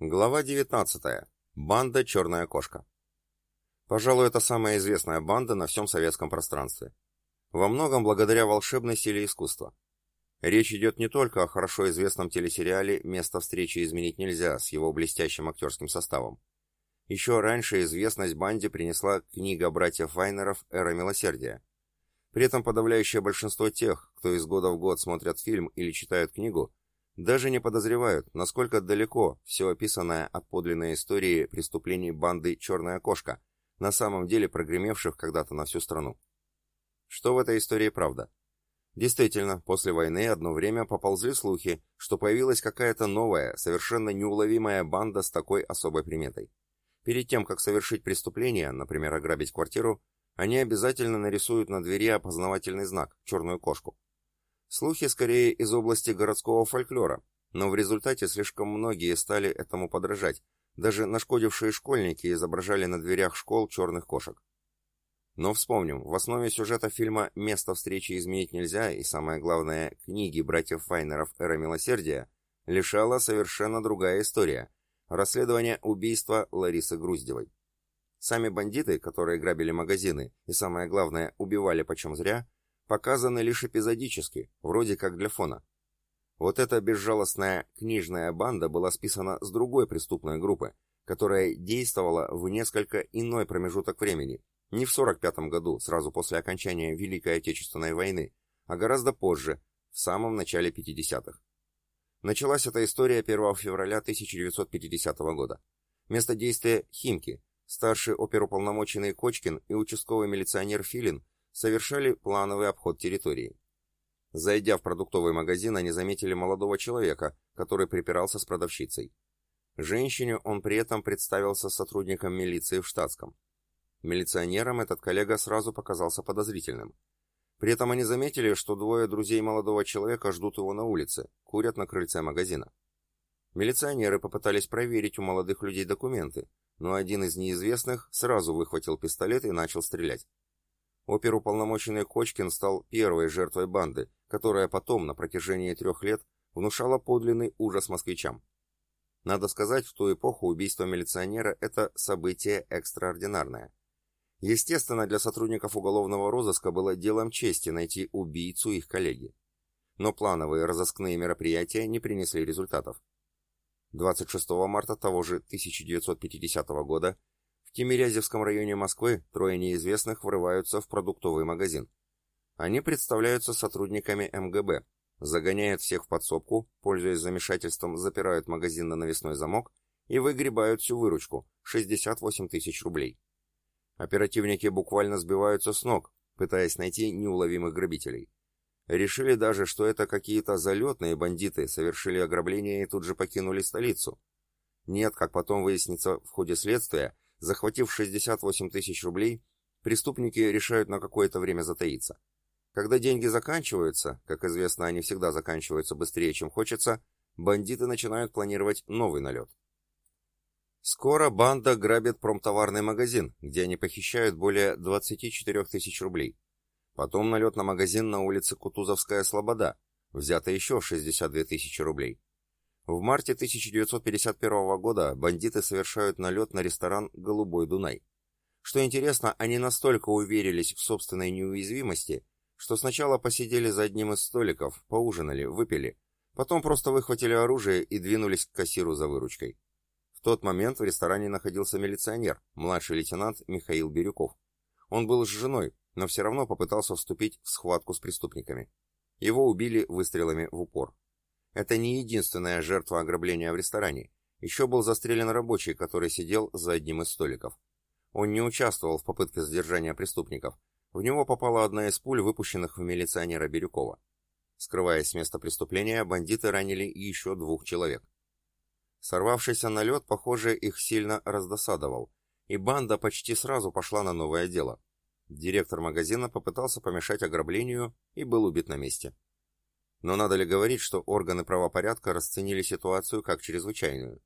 Глава 19. Банда «Черная кошка». Пожалуй, это самая известная банда на всем советском пространстве. Во многом благодаря волшебной силе искусства. Речь идет не только о хорошо известном телесериале «Место встречи изменить нельзя» с его блестящим актерским составом. Еще раньше известность банде принесла книга братьев Вайнеров «Эра милосердия». При этом подавляющее большинство тех, кто из года в год смотрят фильм или читают книгу, даже не подозревают, насколько далеко все описанное от подлинной истории преступлений банды «Черная кошка», на самом деле прогремевших когда-то на всю страну. Что в этой истории правда? Действительно, после войны одно время поползли слухи, что появилась какая-то новая, совершенно неуловимая банда с такой особой приметой. Перед тем, как совершить преступление, например, ограбить квартиру, они обязательно нарисуют на двери опознавательный знак – черную кошку. Слухи скорее из области городского фольклора, но в результате слишком многие стали этому подражать. Даже нашкодившие школьники изображали на дверях школ черных кошек. Но вспомним, в основе сюжета фильма «Место встречи изменить нельзя» и, самое главное, книги братьев Файнеров «Эра милосердия» лишала совершенно другая история – расследование убийства Ларисы Груздевой. Сами бандиты, которые грабили магазины и, самое главное, убивали почем зря – показаны лишь эпизодически, вроде как для фона. Вот эта безжалостная книжная банда была списана с другой преступной группы, которая действовала в несколько иной промежуток времени, не в 45 году, сразу после окончания Великой Отечественной войны, а гораздо позже, в самом начале 50-х. Началась эта история 1 февраля 1950 года. Место действия – Химки. Старший оперуполномоченный Кочкин и участковый милиционер Филин совершали плановый обход территории. Зайдя в продуктовый магазин, они заметили молодого человека, который припирался с продавщицей. Женщине он при этом представился сотрудником милиции в штатском. Милиционерам этот коллега сразу показался подозрительным. При этом они заметили, что двое друзей молодого человека ждут его на улице, курят на крыльце магазина. Милиционеры попытались проверить у молодых людей документы, но один из неизвестных сразу выхватил пистолет и начал стрелять. Оперуполномоченный Кочкин стал первой жертвой банды, которая потом, на протяжении трех лет, внушала подлинный ужас москвичам. Надо сказать, в ту эпоху убийство милиционера – это событие экстраординарное. Естественно, для сотрудников уголовного розыска было делом чести найти убийцу их коллеги. Но плановые разыскные мероприятия не принесли результатов. 26 марта того же 1950 года Тимирязевском районе Москвы трое неизвестных врываются в продуктовый магазин. Они представляются сотрудниками МГБ, загоняют всех в подсобку, пользуясь замешательством, запирают магазин на навесной замок и выгребают всю выручку – 68 тысяч рублей. Оперативники буквально сбиваются с ног, пытаясь найти неуловимых грабителей. Решили даже, что это какие-то залетные бандиты совершили ограбление и тут же покинули столицу. Нет, как потом выяснится в ходе следствия, Захватив 68 тысяч рублей, преступники решают на какое-то время затаиться. Когда деньги заканчиваются, как известно, они всегда заканчиваются быстрее, чем хочется, бандиты начинают планировать новый налет. Скоро банда грабит промтоварный магазин, где они похищают более 24 тысяч рублей. Потом налет на магазин на улице Кутузовская Слобода, взято еще 62 тысячи рублей. В марте 1951 года бандиты совершают налет на ресторан «Голубой Дунай». Что интересно, они настолько уверились в собственной неуязвимости, что сначала посидели за одним из столиков, поужинали, выпили, потом просто выхватили оружие и двинулись к кассиру за выручкой. В тот момент в ресторане находился милиционер, младший лейтенант Михаил Бирюков. Он был с женой, но все равно попытался вступить в схватку с преступниками. Его убили выстрелами в упор. Это не единственная жертва ограбления в ресторане. Еще был застрелен рабочий, который сидел за одним из столиков. Он не участвовал в попытке задержания преступников. В него попала одна из пуль, выпущенных в милиционера Бирюкова. Скрываясь с места преступления, бандиты ранили еще двух человек. Сорвавшийся налет, похоже, их сильно раздосадовал, и банда почти сразу пошла на новое дело. Директор магазина попытался помешать ограблению и был убит на месте. Но надо ли говорить, что органы правопорядка расценили ситуацию как чрезвычайную?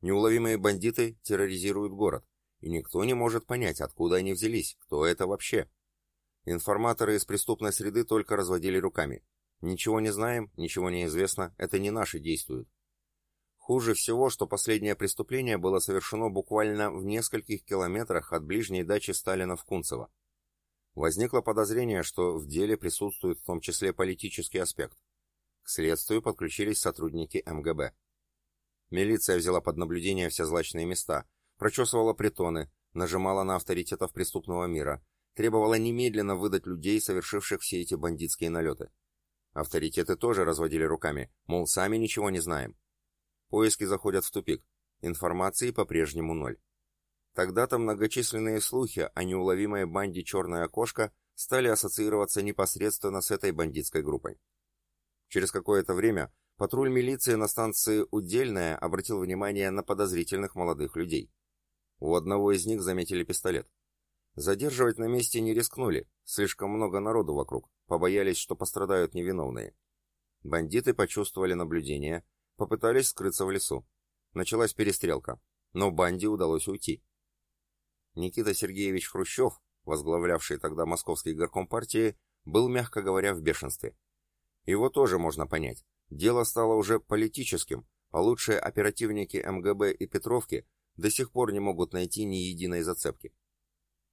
Неуловимые бандиты терроризируют город, и никто не может понять, откуда они взялись, кто это вообще. Информаторы из преступной среды только разводили руками. Ничего не знаем, ничего не известно, это не наши действуют. Хуже всего, что последнее преступление было совершено буквально в нескольких километрах от ближней дачи Сталина в Кунцево. Возникло подозрение, что в деле присутствует в том числе политический аспект. К следствию подключились сотрудники МГБ. Милиция взяла под наблюдение все злачные места, прочесывала притоны, нажимала на авторитетов преступного мира, требовала немедленно выдать людей, совершивших все эти бандитские налеты. Авторитеты тоже разводили руками, мол, сами ничего не знаем. Поиски заходят в тупик. Информации по-прежнему ноль. Тогда-то многочисленные слухи о неуловимой банде «Черная кошка» стали ассоциироваться непосредственно с этой бандитской группой. Через какое-то время патруль милиции на станции Удельная обратил внимание на подозрительных молодых людей. У одного из них заметили пистолет. Задерживать на месте не рискнули, слишком много народу вокруг, побоялись, что пострадают невиновные. Бандиты почувствовали наблюдение, попытались скрыться в лесу. Началась перестрелка, но банде удалось уйти. Никита Сергеевич Хрущев, возглавлявший тогда московский горком партии, был, мягко говоря, в бешенстве. Его тоже можно понять. Дело стало уже политическим, а лучшие оперативники МГБ и Петровки до сих пор не могут найти ни единой зацепки.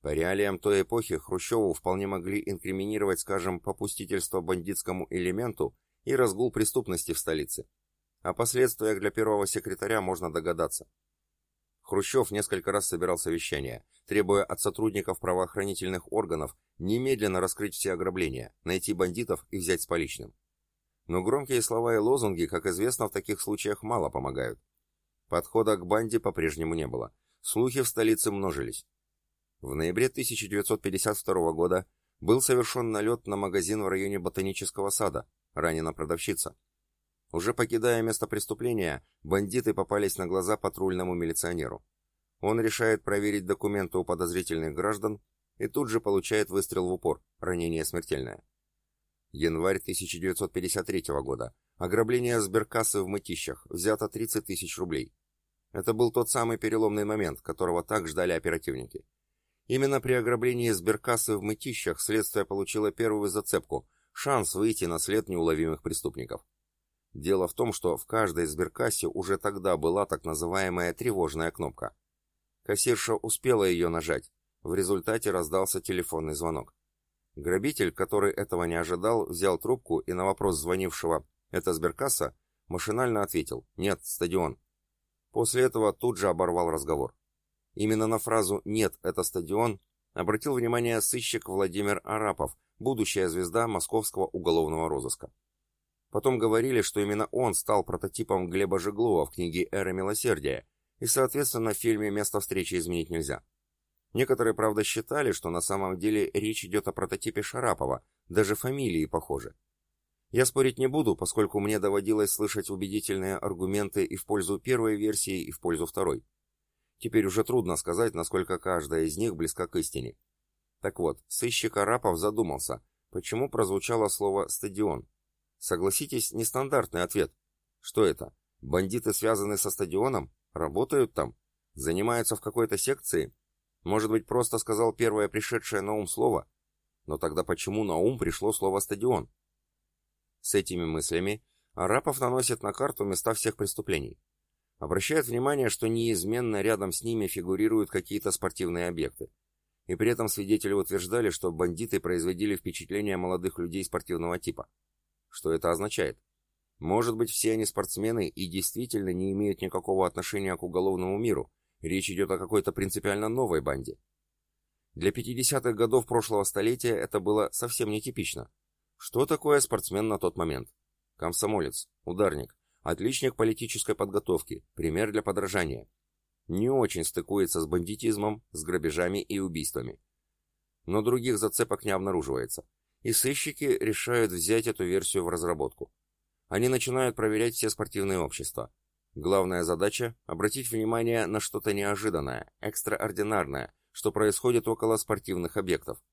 По реалиям той эпохи Хрущеву вполне могли инкриминировать, скажем, попустительство бандитскому элементу и разгул преступности в столице. О последствиях для первого секретаря можно догадаться. Хрущев несколько раз собирал совещания, требуя от сотрудников правоохранительных органов немедленно раскрыть все ограбления, найти бандитов и взять с поличным. Но громкие слова и лозунги, как известно, в таких случаях мало помогают. Подхода к банде по-прежнему не было. Слухи в столице множились. В ноябре 1952 года был совершен налет на магазин в районе Ботанического сада, ранена продавщица. Уже покидая место преступления, бандиты попались на глаза патрульному милиционеру. Он решает проверить документы у подозрительных граждан и тут же получает выстрел в упор, ранение смертельное. Январь 1953 года. Ограбление сберкассы в Мытищах. Взято 30 тысяч рублей. Это был тот самый переломный момент, которого так ждали оперативники. Именно при ограблении сберкассы в Мытищах следствие получило первую зацепку – шанс выйти на след неуловимых преступников. Дело в том, что в каждой сберкассе уже тогда была так называемая тревожная кнопка. Кассирша успела ее нажать. В результате раздался телефонный звонок. Грабитель, который этого не ожидал, взял трубку и на вопрос звонившего «Это сберкасса?» машинально ответил «Нет, стадион». После этого тут же оборвал разговор. Именно на фразу «Нет, это стадион» обратил внимание сыщик Владимир Арапов, будущая звезда московского уголовного розыска. Потом говорили, что именно он стал прототипом Глеба Жеглова в книге «Эра милосердия», и, соответственно, в фильме «Место встречи изменить нельзя». Некоторые, правда, считали, что на самом деле речь идет о прототипе Шарапова, даже фамилии похожи. Я спорить не буду, поскольку мне доводилось слышать убедительные аргументы и в пользу первой версии, и в пользу второй. Теперь уже трудно сказать, насколько каждая из них близка к истине. Так вот, сыщик Арапов задумался, почему прозвучало слово «стадион», Согласитесь, нестандартный ответ. Что это? Бандиты связаны со стадионом? Работают там? Занимаются в какой-то секции? Может быть, просто сказал первое пришедшее на ум слово? Но тогда почему на ум пришло слово «стадион»? С этими мыслями Арапов наносит на карту места всех преступлений. Обращает внимание, что неизменно рядом с ними фигурируют какие-то спортивные объекты. И при этом свидетели утверждали, что бандиты производили впечатление молодых людей спортивного типа. Что это означает? Может быть, все они спортсмены и действительно не имеют никакого отношения к уголовному миру. Речь идет о какой-то принципиально новой банде. Для 50-х годов прошлого столетия это было совсем нетипично. Что такое спортсмен на тот момент? Комсомолец, ударник, отличник политической подготовки, пример для подражания. Не очень стыкуется с бандитизмом, с грабежами и убийствами. Но других зацепок не обнаруживается и сыщики решают взять эту версию в разработку. Они начинают проверять все спортивные общества. Главная задача – обратить внимание на что-то неожиданное, экстраординарное, что происходит около спортивных объектов.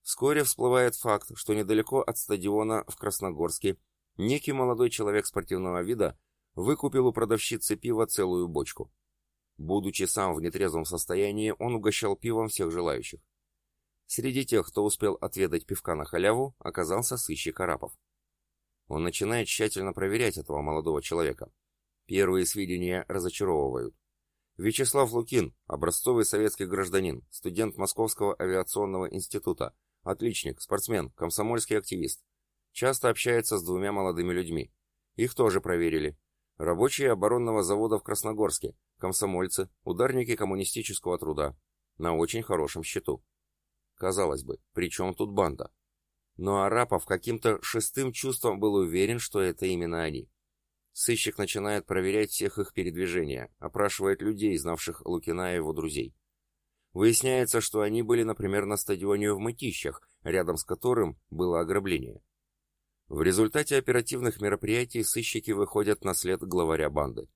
Вскоре всплывает факт, что недалеко от стадиона в Красногорске некий молодой человек спортивного вида выкупил у продавщицы пива целую бочку. Будучи сам в нетрезвом состоянии, он угощал пивом всех желающих. Среди тех, кто успел отведать пивка на халяву, оказался сыщик Арапов. Он начинает тщательно проверять этого молодого человека. Первые сведения разочаровывают. Вячеслав Лукин, образцовый советский гражданин, студент Московского авиационного института, отличник, спортсмен, комсомольский активист. Часто общается с двумя молодыми людьми. Их тоже проверили. Рабочие оборонного завода в Красногорске, комсомольцы, ударники коммунистического труда. На очень хорошем счету. Казалось бы, при чем тут банда? Но Арапов каким-то шестым чувством был уверен, что это именно они. Сыщик начинает проверять всех их передвижения, опрашивает людей, знавших Лукина и его друзей. Выясняется, что они были, например, на стадионе в Мытищах, рядом с которым было ограбление. В результате оперативных мероприятий сыщики выходят на след главаря банды.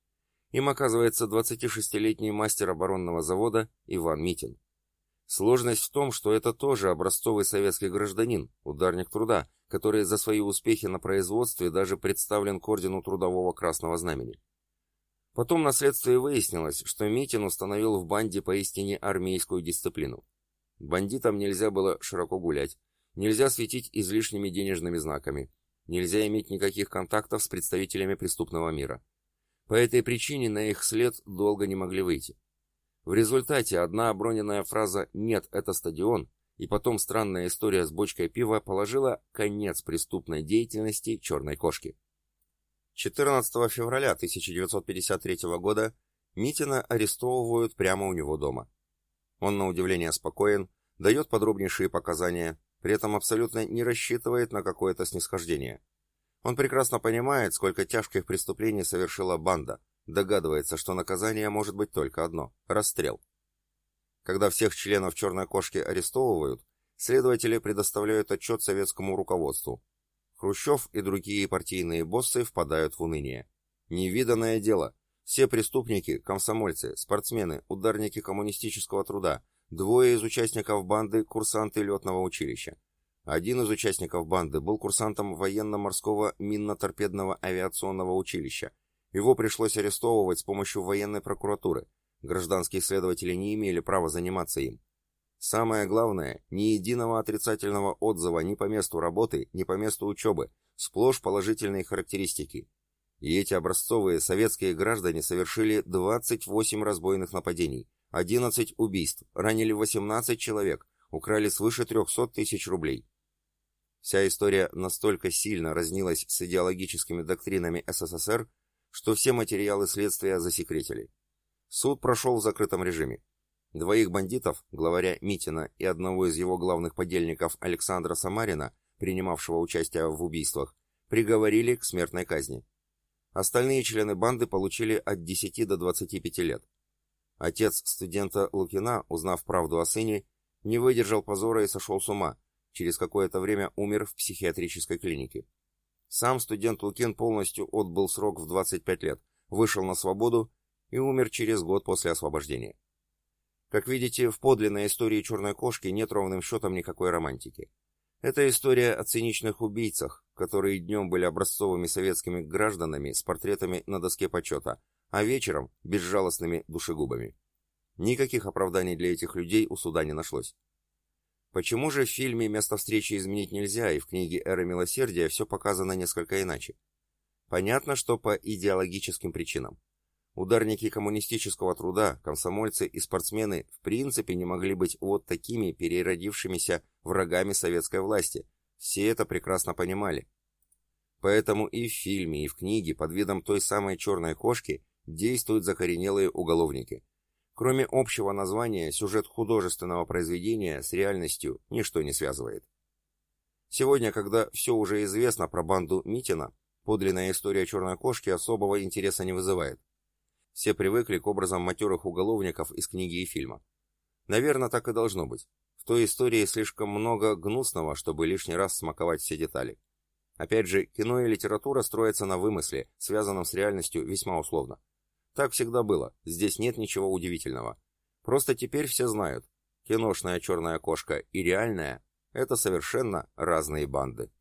Им оказывается 26-летний мастер оборонного завода Иван Митин. Сложность в том, что это тоже образцовый советский гражданин, ударник труда, который за свои успехи на производстве даже представлен к ордену Трудового Красного Знамени. Потом на следствии выяснилось, что Митин установил в банде поистине армейскую дисциплину. Бандитам нельзя было широко гулять, нельзя светить излишними денежными знаками, нельзя иметь никаких контактов с представителями преступного мира. По этой причине на их след долго не могли выйти. В результате одна оброненная фраза «нет, это стадион» и потом странная история с бочкой пива положила конец преступной деятельности «Черной кошки». 14 февраля 1953 года Митина арестовывают прямо у него дома. Он на удивление спокоен, дает подробнейшие показания, при этом абсолютно не рассчитывает на какое-то снисхождение. Он прекрасно понимает, сколько тяжких преступлений совершила банда, Догадывается, что наказание может быть только одно – расстрел. Когда всех членов «Черной кошки» арестовывают, следователи предоставляют отчет советскому руководству. Хрущев и другие партийные боссы впадают в уныние. Невиданное дело. Все преступники – комсомольцы, спортсмены, ударники коммунистического труда, двое из участников банды – курсанты летного училища. Один из участников банды был курсантом военно-морского минно-торпедного авиационного училища – его пришлось арестовывать с помощью военной прокуратуры. Гражданские следователи не имели права заниматься им. Самое главное, ни единого отрицательного отзыва ни по месту работы, ни по месту учебы, сплошь положительные характеристики. И эти образцовые советские граждане совершили 28 разбойных нападений, 11 убийств, ранили 18 человек, украли свыше 300 тысяч рублей. Вся история настолько сильно разнилась с идеологическими доктринами СССР, что все материалы следствия засекретили. Суд прошел в закрытом режиме. Двоих бандитов, главаря Митина и одного из его главных подельников Александра Самарина, принимавшего участие в убийствах, приговорили к смертной казни. Остальные члены банды получили от 10 до 25 лет. Отец студента Лукина, узнав правду о сыне, не выдержал позора и сошел с ума, через какое-то время умер в психиатрической клинике. Сам студент Лукин полностью отбыл срок в 25 лет, вышел на свободу и умер через год после освобождения. Как видите, в подлинной истории «Черной кошки» нет ровным счетом никакой романтики. Это история о циничных убийцах, которые днем были образцовыми советскими гражданами с портретами на доске почета, а вечером – безжалостными душегубами. Никаких оправданий для этих людей у суда не нашлось. Почему же в фильме место встречи изменить нельзя, и в книге «Эра милосердия» все показано несколько иначе? Понятно, что по идеологическим причинам. Ударники коммунистического труда, комсомольцы и спортсмены в принципе не могли быть вот такими переродившимися врагами советской власти. Все это прекрасно понимали. Поэтому и в фильме, и в книге под видом той самой черной кошки действуют закоренелые уголовники – Кроме общего названия, сюжет художественного произведения с реальностью ничто не связывает. Сегодня, когда все уже известно про банду Митина, подлинная история черной кошки особого интереса не вызывает. Все привыкли к образам матерых уголовников из книги и фильма. Наверное, так и должно быть. В той истории слишком много гнусного, чтобы лишний раз смаковать все детали. Опять же, кино и литература строятся на вымысле, связанном с реальностью весьма условно. Так всегда было, здесь нет ничего удивительного. Просто теперь все знают, киношная черная кошка и реальная – это совершенно разные банды.